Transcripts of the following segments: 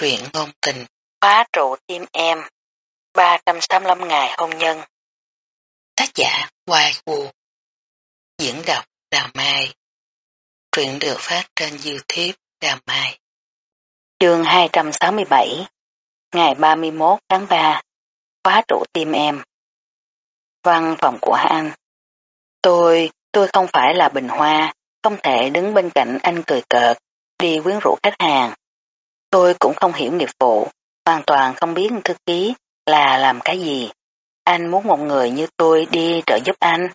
Truyện ngôn tình, phá trụ tim em, 385 ngày hôn nhân. Tác giả Hoài Vũ Diễn đọc Đào Mai. Truyện được phát trên Youtube Đào Mai. Chương 267 Ngày 31 tháng 3 Phá trụ tim em. Văn phòng của anh Tôi, tôi không phải là bình hoa, không thể đứng bên cạnh anh cười cợt, đi quyến rũ khách hàng. Tôi cũng không hiểu nghiệp vụ, hoàn toàn không biết thư ký là làm cái gì. Anh muốn một người như tôi đi trợ giúp anh.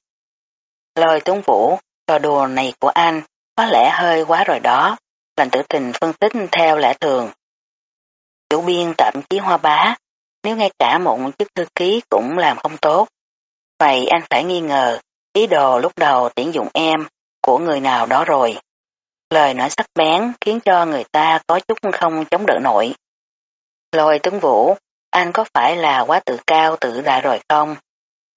Lời tuấn vũ, trò đùa này của anh có lẽ hơi quá rồi đó, lành tử tình phân tích theo lẽ thường. Chủ biên tạm chí hoa bá, nếu ngay cả một chức thư ký cũng làm không tốt, vậy anh phải nghi ngờ ý đồ lúc đầu tuyển dụng em của người nào đó rồi. Lời nói sắc bén khiến cho người ta có chút không chống đỡ nổi. Lôi tướng vũ, anh có phải là quá tự cao tự đại rồi không?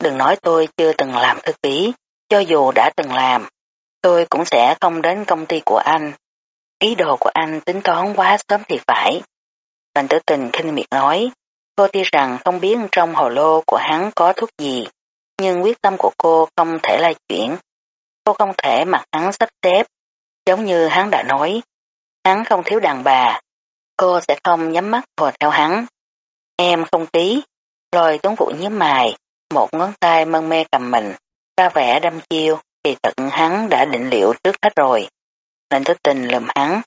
Đừng nói tôi chưa từng làm thư ký, cho dù đã từng làm, tôi cũng sẽ không đến công ty của anh. Ý đồ của anh tính toán quá sớm thì phải. Bành tử tình khinh miệt nói, cô tuy rằng không biết trong hồ lô của hắn có thuốc gì, nhưng quyết tâm của cô không thể lai chuyển. Cô không thể mặc hắn sắp xếp Giống như hắn đã nói, hắn không thiếu đàn bà, cô sẽ không nhắm mắt hùa theo hắn. Em không tí, lôi tuấn vũ nhớ mài, một ngón tay mân mê cầm mình, ra vẻ đâm chiêu, thì tận hắn đã định liệu trước hết rồi. Nên thức tình lầm hắn,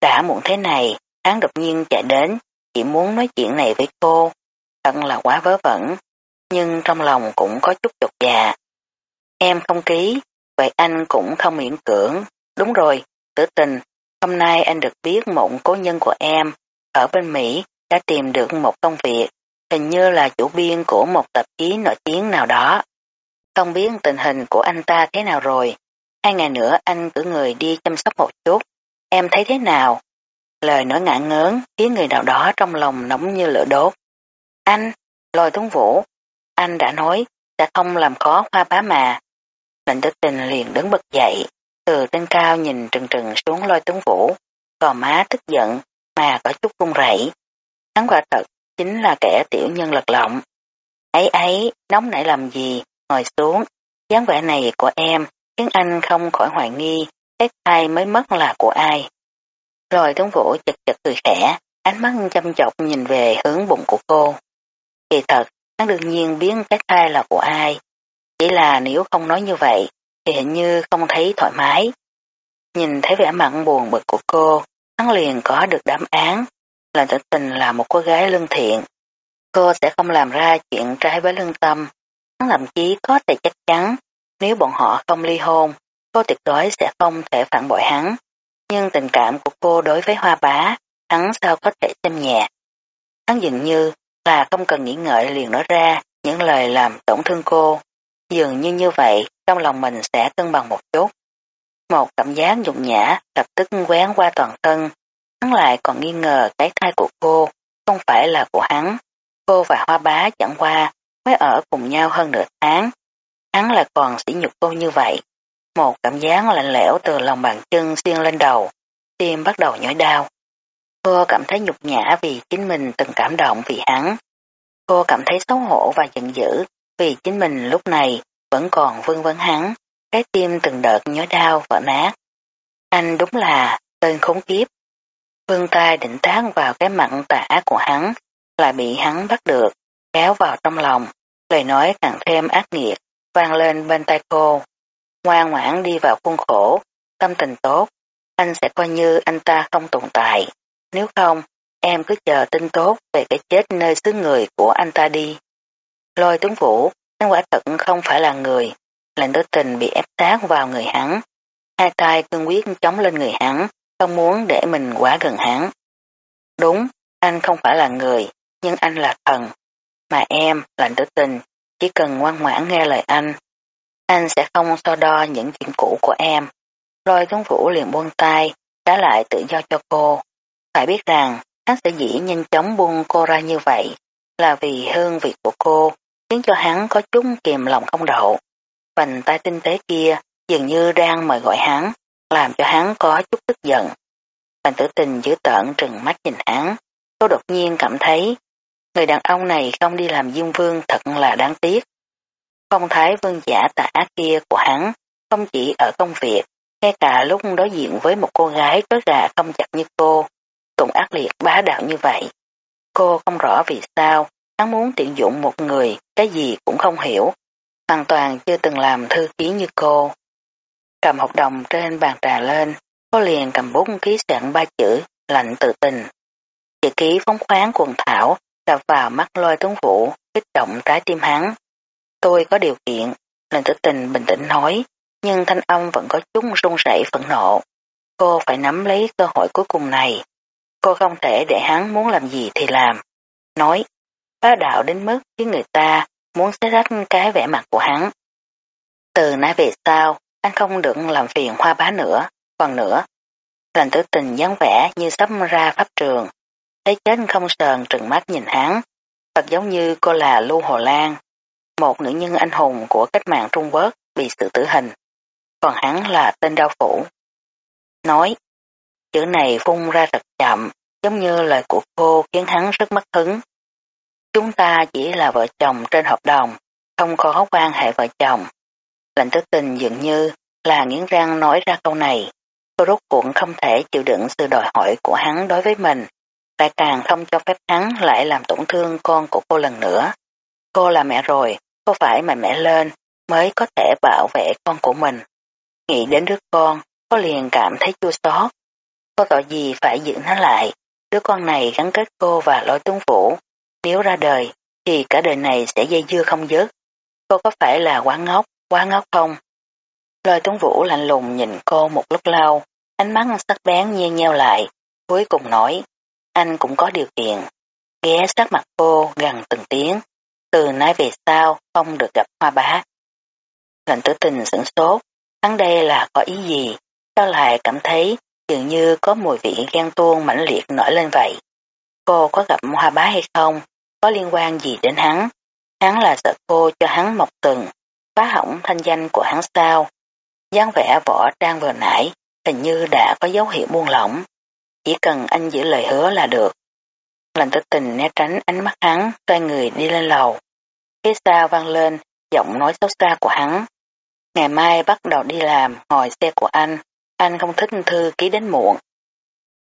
đã muộn thế này, hắn đột nhiên chạy đến, chỉ muốn nói chuyện này với cô, thật là quá vớ vẩn, nhưng trong lòng cũng có chút chột dạ. Em không ký, vậy anh cũng không miễn cưỡng, Đúng rồi, tử tình, hôm nay anh được biết một cố nhân của em ở bên Mỹ đã tìm được một công việc, hình như là chủ biên của một tạp chí nổi tiếng nào đó. Không biết tình hình của anh ta thế nào rồi, hai ngày nữa anh cử người đi chăm sóc một chút, em thấy thế nào? Lời nói ngã ngớn khiến người nào đó trong lòng nóng như lửa đốt. Anh, lôi tuấn vũ, anh đã nói sẽ không làm khó hoa bá mà. Lệnh tử tình liền đứng bật dậy, từ trên cao nhìn trừng trừng xuống lôi tuấn vũ, gò má tức giận mà có chút run rẩy. Hắn quả thật chính là kẻ tiểu nhân lật lọng. Ấy ấy, nóng nảy làm gì, ngồi xuống, dáng vẻ này của em khiến anh không khỏi hoài nghi, cái ai mới mất là của ai. Rồi tuấn vũ chật chật cười khẽ, ánh mắt chăm chọc nhìn về hướng bụng của cô. Kỳ thật, hắn đương nhiên biết cái thai là của ai. Chỉ là nếu không nói như vậy, hiện như không thấy thoải mái. Nhìn thấy vẻ mặt buồn bực của cô, hắn liền có được đáp án, là tự tình là một cô gái lương thiện. Cô sẽ không làm ra chuyện trái với lương tâm. Hắn thậm chí có thể chắc chắn, nếu bọn họ không ly hôn, cô tuyệt đối sẽ không thể phản bội hắn. Nhưng tình cảm của cô đối với hoa bá, hắn sao có thể xem nhẹ. Hắn dường như là không cần nghĩ ngợi liền nói ra những lời làm tổn thương cô. Dường như như vậy, trong lòng mình sẽ cân bằng một chút. Một cảm giác nhục nhã lập tức quán qua toàn thân. Hắn lại còn nghi ngờ cái thai của cô không phải là của hắn. Cô và hoa bá chẳng qua mới ở cùng nhau hơn nửa tháng. Hắn lại còn sỉ nhục cô như vậy. Một cảm giác lạnh lẽo từ lòng bàn chân xuyên lên đầu. Tim bắt đầu nhói đau. Cô cảm thấy nhục nhã vì chính mình từng cảm động vì hắn. Cô cảm thấy xấu hổ và giận dữ vì chính mình lúc này vẫn còn vương vấn hắn, trái tim từng đợt nhói đau vỡ nát. Anh đúng là tên khốn kiếp. Vương tay định tác vào cái mặn tả của hắn, lại bị hắn bắt được, kéo vào trong lòng, lời nói càng thêm ác nghiệt, vang lên bên tai cô. Ngoan ngoãn đi vào khuôn khổ, tâm tình tốt, anh sẽ coi như anh ta không tồn tại. Nếu không, em cứ chờ tin tốt về cái chết nơi xứ người của anh ta đi. Lôi tướng vũ Hắn quả thật không phải là người, lệnh tử tình bị ép sát vào người hắn. Hai tay cương quyết chống lên người hắn, không muốn để mình quá gần hắn. Đúng, anh không phải là người, nhưng anh là thần. Mà em, lệnh tử tình, chỉ cần ngoan ngoãn nghe lời anh. Anh sẽ không so đo những chuyện cũ của em. Lôi tuấn vũ liền buông tay, trả lại tự do cho cô. Phải biết rằng, hắn sẽ dĩ nhanh chóng buông cô ra như vậy, là vì hương vị của cô khiến cho hắn có chút kìm lòng không đậu. Vành tay tinh tế kia dường như đang mời gọi hắn, làm cho hắn có chút tức giận. Bành tử tình giữ tợn trừng mắt nhìn hắn, Cô đột nhiên cảm thấy người đàn ông này không đi làm dương vương thật là đáng tiếc. Phong thái vương giả tả kia của hắn không chỉ ở công việc, ngay cả lúc đối diện với một cô gái có gà không chặt như cô, cũng ác liệt bá đạo như vậy. Cô không rõ vì sao hắn muốn tiện dụng một người cái gì cũng không hiểu, hoàn toàn chưa từng làm thư ký như cô. Cầm hợp đồng trên bàn trà lên, cô liền cầm bút ký sẵn ba chữ lạnh tự tình. Chữ ký phóng khoáng quần thảo đập vào mắt lôi tuấn vũ, kích động trái tim hắn. Tôi có điều kiện, lạnh tự tình bình tĩnh nói, nhưng thanh âm vẫn có chút run rẩy phẫn nộ. Cô phải nắm lấy cơ hội cuối cùng này. Cô không thể để hắn muốn làm gì thì làm. Nói, bá đạo đến mức khiến người ta muốn xé rách cái vẻ mặt của hắn. Từ nay về sau, anh không được làm phiền hoa bá nữa, còn nữa. Lành tử tình dáng vẻ như sắp ra pháp trường. Thấy chết không sờn trừng mắt nhìn hắn, thật giống như cô là Lưu Hồ Lan, một nữ nhân anh hùng của cách mạng Trung Quốc bị sự tử hình. Còn hắn là tên đao phủ. Nói, chữ này phun ra thật chậm, giống như lời của cô khiến hắn rất mất hứng. Chúng ta chỉ là vợ chồng trên hợp đồng, không có quan hệ vợ chồng. Lệnh tử tình dường như là nghiến răng nói ra câu này. Cô rốt cuộn không thể chịu đựng sự đòi hỏi của hắn đối với mình, lại càng không cho phép hắn lại làm tổn thương con của cô lần nữa. Cô là mẹ rồi, cô phải mạnh mẽ lên mới có thể bảo vệ con của mình. Nghĩ đến đứa con, cô liền cảm thấy chua xót. Cô tội gì phải giữ nó lại, đứa con này gắn kết cô và lối tuấn vũ. Nếu ra đời, thì cả đời này sẽ dây dưa không dứt. Cô có phải là quá ngốc, quá ngốc không? Lôi tuấn vũ lạnh lùng nhìn cô một lúc lâu, ánh mắt sắc bén nhe nheo lại, cuối cùng nói, anh cũng có điều kiện. Ghé sát mặt cô gần từng tiếng, từ nay về sau không được gặp hoa bá. Lệnh tử tình sửng sốt, hắn đây là có ý gì, sao lại cảm thấy dường như có mùi vị ghen tuông mãnh liệt nổi lên vậy. Cô có gặp hoa bá hay không, có liên quan gì đến hắn, hắn là sợ cô cho hắn một từng, phá hỏng thanh danh của hắn sao. dáng vẻ võ trang vừa nãy, hình như đã có dấu hiệu buông lỏng, chỉ cần anh giữ lời hứa là được. Lành tử tình né tránh ánh mắt hắn, xoay người đi lên lầu. Phía sau vang lên, giọng nói xấu xa của hắn. Ngày mai bắt đầu đi làm, ngồi xe của anh, anh không thích thư ký đến muộn.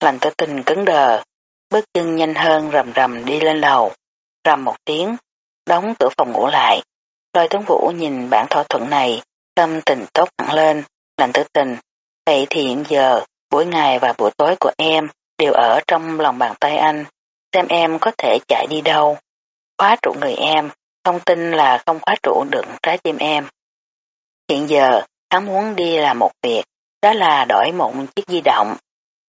Lành tử tình cứng đờ, bước chân nhanh hơn rầm rầm đi lên lầu, rầm một tiếng, đóng cửa phòng ngủ lại. Lôi tướng vũ nhìn bản thỏa thuận này, tâm tình tốt hẳn lên, lành tử tình. Vậy thì hiện giờ, buổi ngày và buổi tối của em đều ở trong lòng bàn tay anh, xem em có thể chạy đi đâu. Khóa trụ người em, không tin là không khóa trụ được trái tim em. Hiện giờ, hắn muốn đi làm một việc, đó là đổi một chiếc di động.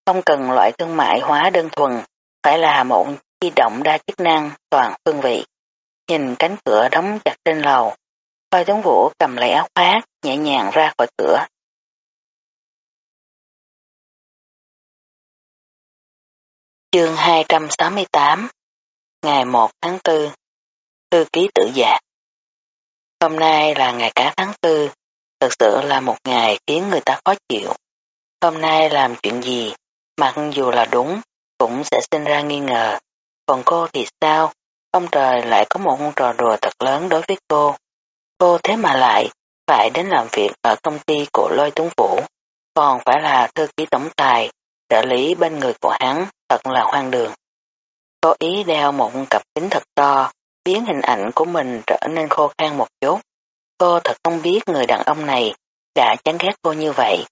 Không cần loại thương mại hóa đơn thuần, phải là một di động đa chức năng toàn phương vị. Nhìn cánh cửa đóng chặt trên lầu, Thôi tướng vũ cầm lấy áo khoác, nhẹ nhàng ra khỏi cửa. Chương 268 Ngày 1 tháng 4 Thư ký tự giả Hôm nay là ngày cả tháng 4, thực sự là một ngày khiến người ta khó chịu. Hôm nay làm chuyện gì, mặc dù là đúng, cũng sẽ sinh ra nghi ngờ. Còn cô thì sao? Ông trời lại có một trò đùa thật lớn đối với cô. Cô thế mà lại phải đến làm việc ở công ty của lôi tuấn vũ, còn phải là thư ký tổng tài, trợ lý bên người của hắn, thật là hoang đường. Cô ý đeo một cặp kính thật to, biến hình ảnh của mình trở nên khô khan một chút. Cô thật không biết người đàn ông này đã chán ghét cô như vậy,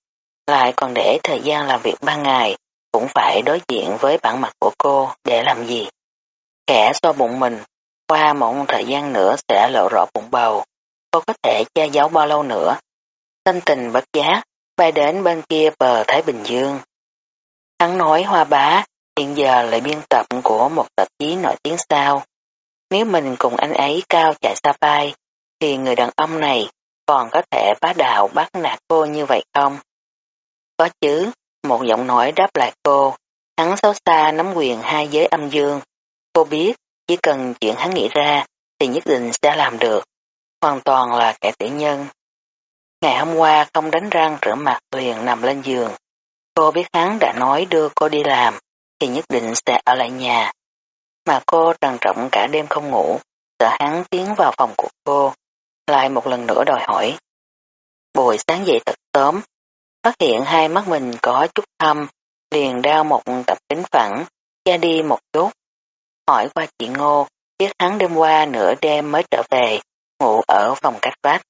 lại còn để thời gian làm việc ban ngày cũng phải đối diện với bản mặt của cô để làm gì. Kẻ so bụng mình, qua một thời gian nữa sẽ lộ rõ bụng bầu, cô có thể che giấu bao lâu nữa. Tâm tình bất giác, bay đến bên kia bờ Thái Bình Dương. Hắn nói hoa bá, hiện giờ là biên tập của một tạp chí nổi tiếng sao. Nếu mình cùng anh ấy cao chạy xa bay, thì người đàn ông này còn có thể bá đạo bắt nạt cô như vậy không? Có chứ, một giọng nói đáp lại cô, hắn xấu xa nắm quyền hai giới âm dương. Cô biết, chỉ cần chuyện hắn nghĩ ra thì nhất định sẽ làm được. Hoàn toàn là kẻ tiểu nhân. Ngày hôm qua không đánh răng rửa mặt liền nằm lên giường. Cô biết hắn đã nói đưa cô đi làm thì nhất định sẽ ở lại nhà. mà cô trằn trọng cả đêm không ngủ, sợ hắn tiến vào phòng của cô, lại một lần nữa đòi hỏi. Buổi sáng dậy thật sớm, phát hiện hai mắt mình có chút thâm, liền đeo một tập kính phẳng, ra đi một chút. Hỏi qua chị Ngô, biết hắn đêm qua nửa đêm mới trở về, ngủ ở phòng cách vách.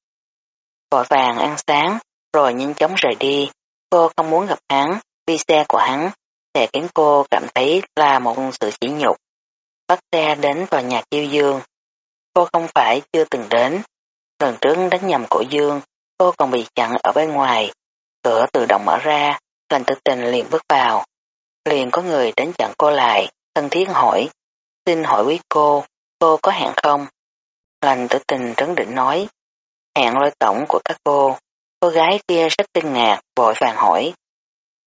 Vội vàng ăn sáng, rồi nhanh chóng rời đi. Cô không muốn gặp hắn, đi xe của hắn, sẽ khiến cô cảm thấy là một sự chỉ nhục. Bắt xe đến tòa nhà Kiêu Dương. Cô không phải chưa từng đến. Lần trước đánh nhầm cổ Dương, cô còn bị chặn ở bên ngoài. Cửa tự động mở ra, lành tự tình liền bước vào. Liền có người đến chặn cô lại, thân thiết hỏi. Xin hỏi quý cô, cô có hẹn không? Lành tự tình trấn định nói. Hẹn lôi tổng của các cô. Cô gái kia rất kinh ngạc, vội vàng hỏi.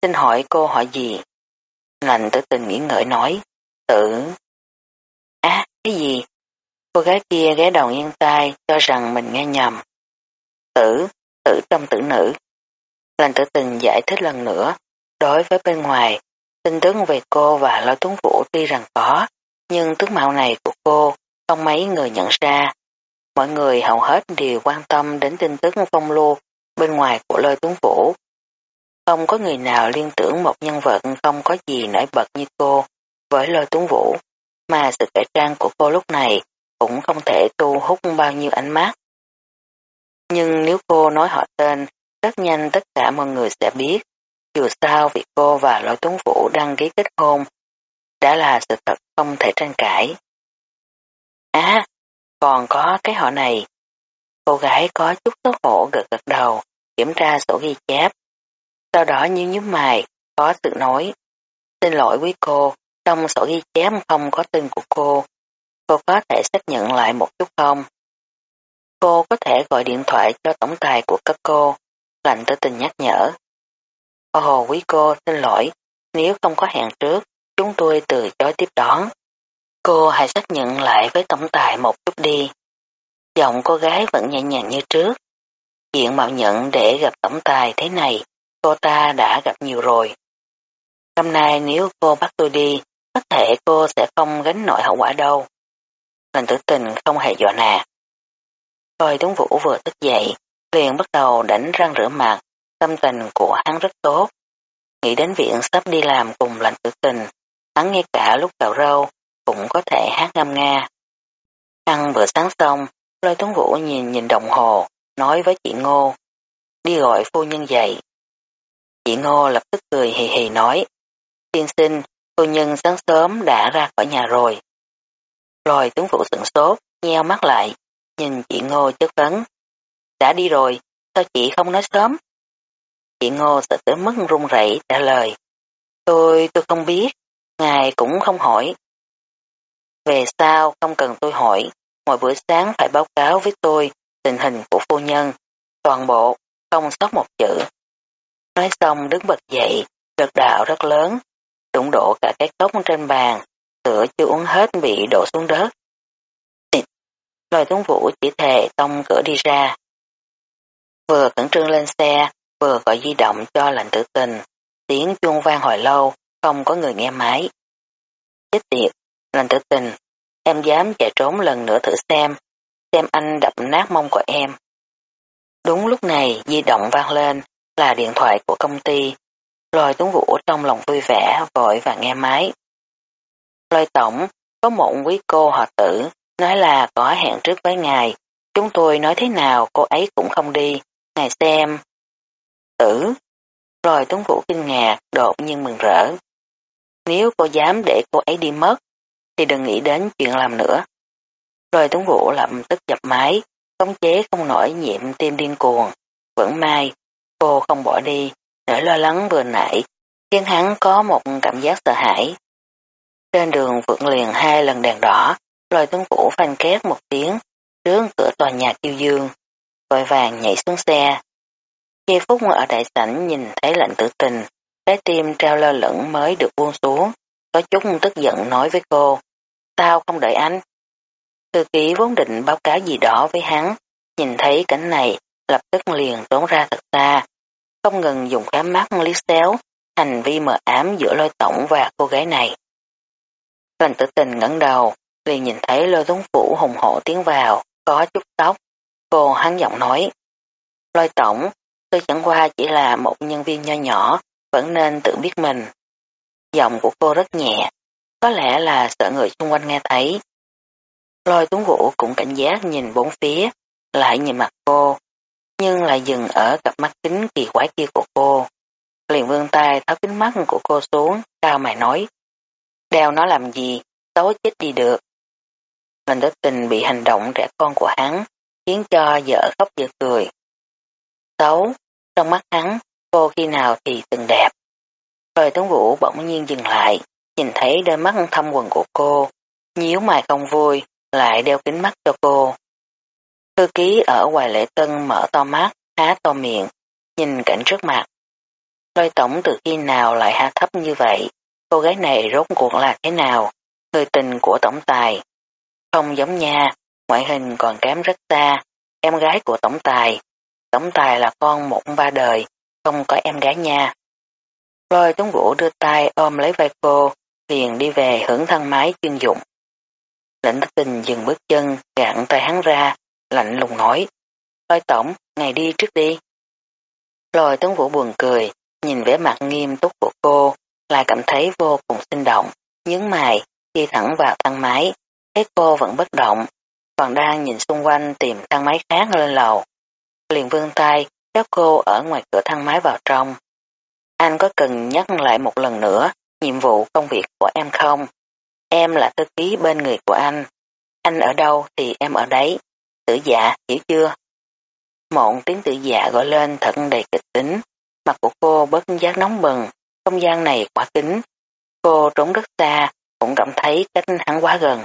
Xin hỏi cô hỏi gì? Lành tự tình nghĩ ngợi nói. Tử. Á, cái gì? Cô gái kia ghé đầu nghiêng tai cho rằng mình nghe nhầm. Tử, tử trong tử nữ. Lành tử tình giải thích lần nữa. Đối với bên ngoài, tin tức về cô và lôi tuấn vũ tuy rằng có, nhưng tướng mạo này của cô không mấy người nhận ra. Mọi người hầu hết đều quan tâm đến tin tức phong lưu bên ngoài của lôi tuấn vũ. Không có người nào liên tưởng một nhân vật không có gì nổi bật như cô với lôi tuấn vũ, mà sự cải trang của cô lúc này cũng không thể thu hút bao nhiêu ánh mắt. Nhưng nếu cô nói họ tên, rất nhanh tất cả mọi người sẽ biết. Dù sao việc cô và lôi tuấn vũ đăng ký kết hôn đã là sự thật không thể tranh cãi. À, còn có cái họ này. Cô gái có chút xấu hổ gật gật đầu, kiểm tra sổ ghi chép. Sau đó như nhíu mày, có sự nói. Xin lỗi quý cô, trong sổ ghi chép không có tên của cô. Cô có thể xác nhận lại một chút không? Cô có thể gọi điện thoại cho tổng tài của các cô, lạnh tử tình nhắc nhở. Ồ quý cô, xin lỗi, nếu không có hẹn trước, chúng tôi từ chối tiếp đón. Cô hãy xác nhận lại với tổng tài một chút đi. Giọng cô gái vẫn nhẹ nhàng như trước. Chuyện mạo nhận để gặp tổng tài thế này, cô ta đã gặp nhiều rồi. Hôm nay nếu cô bắt tôi đi, có thể cô sẽ không gánh nổi hậu quả đâu. Lần tử tình không hề dọa nạt. Coi tướng Vũ vừa thức dậy, liền bắt đầu đánh răng rửa mặt, tâm tình của hắn rất tốt. Nghĩ đến viện sắp đi làm cùng lành tử tình, hắn ngay cả lúc cạo râu cũng có thể hát ngâm nga. Ăn bữa sáng xong, lôi Tuấn Vũ nhìn nhìn đồng hồ, nói với chị Ngô, đi gọi phu nhân dậy. Chị Ngô lập tức cười hì hì nói, tiên sinh, phu nhân sáng sớm đã ra khỏi nhà rồi. Rồi Tuấn Vũ sửng sốt, nheo mắt lại, nhìn chị Ngô chất vấn. Đã đi rồi, sao chị không nói sớm? Chị Ngô sợ tới mức run rẩy trả lời. Tôi, tôi không biết, ngài cũng không hỏi. Về sau không cần tôi hỏi, mỗi buổi sáng phải báo cáo với tôi tình hình của phu nhân, toàn bộ, không sót một chữ. Nói xong đứng bật dậy, lực đạo rất lớn, đụng đổ cả cái cốc trên bàn, sữa chưa uống hết bị đổ xuống đất. Tịt, lôi tuấn vũ chỉ thề tông cửa đi ra. Vừa cẩn trương lên xe, vừa gọi di động cho lệnh tử tình, tiếng chuông vang hồi lâu, không có người nghe máy. Chết tiệt, lệnh tử tình, em dám chạy trốn lần nữa thử xem, xem anh đập nát mông của em. Đúng lúc này di động vang lên là điện thoại của công ty, lôi tuấn vũ trong lòng vui vẻ vội và nghe máy. Lôi tổng, có một quý cô họ tử, nói là có hẹn trước với ngài, chúng tôi nói thế nào cô ấy cũng không đi, ngài xem. Tử, rồi tuấn vũ kinh ngạc, đột nhiên mừng rỡ. Nếu cô dám để cô ấy đi mất, thì đừng nghĩ đến chuyện làm nữa. Rồi tuấn vũ lập tức dập máy, khống chế không nổi nhiệm tim điên cuồng. Vẫn may, cô không bỏ đi, nỗi lo lắng vừa nãy, khiến hắn có một cảm giác sợ hãi. Trên đường vượt liền hai lần đèn đỏ, rồi tuấn vũ phanh két một tiếng, trước cửa tòa nhà tiêu dương, vội vàng nhảy xuống xe. Khi Phúc ở đại sảnh nhìn thấy lạnh tử tình, trái tim trao lơ lửng mới được buông xuống, có chút tức giận nói với cô, sao không đợi anh? Thư ký vốn định báo cáo gì đó với hắn, nhìn thấy cảnh này, lập tức liền trốn ra thật xa, không ngừng dùng khám mắt liếc xéo, hành vi mờ ám giữa lôi tổng và cô gái này. Lành tử tình ngẩng đầu, liền nhìn thấy lôi tuấn phủ hùng hổ tiến vào, có chút tóc. Cô hắn giọng nói. Lôi tổng, tôi chẳng qua chỉ là một nhân viên nho nhỏ, vẫn nên tự biết mình. Giọng của cô rất nhẹ, có lẽ là sợ người xung quanh nghe thấy. Lôi tuấn vũ cũng cảnh giác nhìn bốn phía, lại nhìn mặt cô, nhưng lại dừng ở cặp mắt kính kỳ quái kia của cô. Liền vươn tay tháo kính mắt của cô xuống, cao mày nói. Đeo nó làm gì, tối chết đi được. Mình đất tình bị hành động trẻ con của hắn, khiến cho vợ khóc vợ cười. Xấu, trong mắt hắn, cô khi nào thì từng đẹp. Rồi tướng vũ bỗng nhiên dừng lại, nhìn thấy đôi mắt thâm quần của cô, nhíu mày không vui, lại đeo kính mắt cho cô. Thư ký ở ngoài lễ tân mở to mắt, há to miệng, nhìn cảnh trước mặt. Lôi tổng từ khi nào lại hạ thấp như vậy, cô gái này rốt cuộc là thế nào, người tình của tổng tài. Không giống nha, ngoại hình còn kém rất xa, em gái của tổng tài. Tổng tài là con một ba đời, không có em gái nha. Lôi tuấn vũ đưa tay ôm lấy vai cô, liền đi về hưởng thân máy chuyên dụng. Lệnh thất tình dừng bước chân, gạn tay hắn ra, lạnh lùng nói. Lôi tổng, ngày đi trước đi. Lôi tuấn vũ buồn cười, nhìn vẻ mặt nghiêm túc của cô, lại cảm thấy vô cùng sinh động, nhướng mày, đi thẳng vào thang máy, thấy cô vẫn bất động, còn đang nhìn xung quanh tìm thang máy khác lên lầu. Liền vươn tay, kéo cô ở ngoài cửa thang máy vào trong. Anh có cần nhắc lại một lần nữa nhiệm vụ công việc của em không? Em là thư ký bên người của anh. Anh ở đâu thì em ở đấy. Tử dạ, hiểu chưa? mộng tiếng tự dạ gọi lên thật đầy kịch tính. Mặt của cô bớt giác nóng bừng. Không gian này quá kính. Cô trốn rất xa, cũng cảm thấy cách hắn quá gần.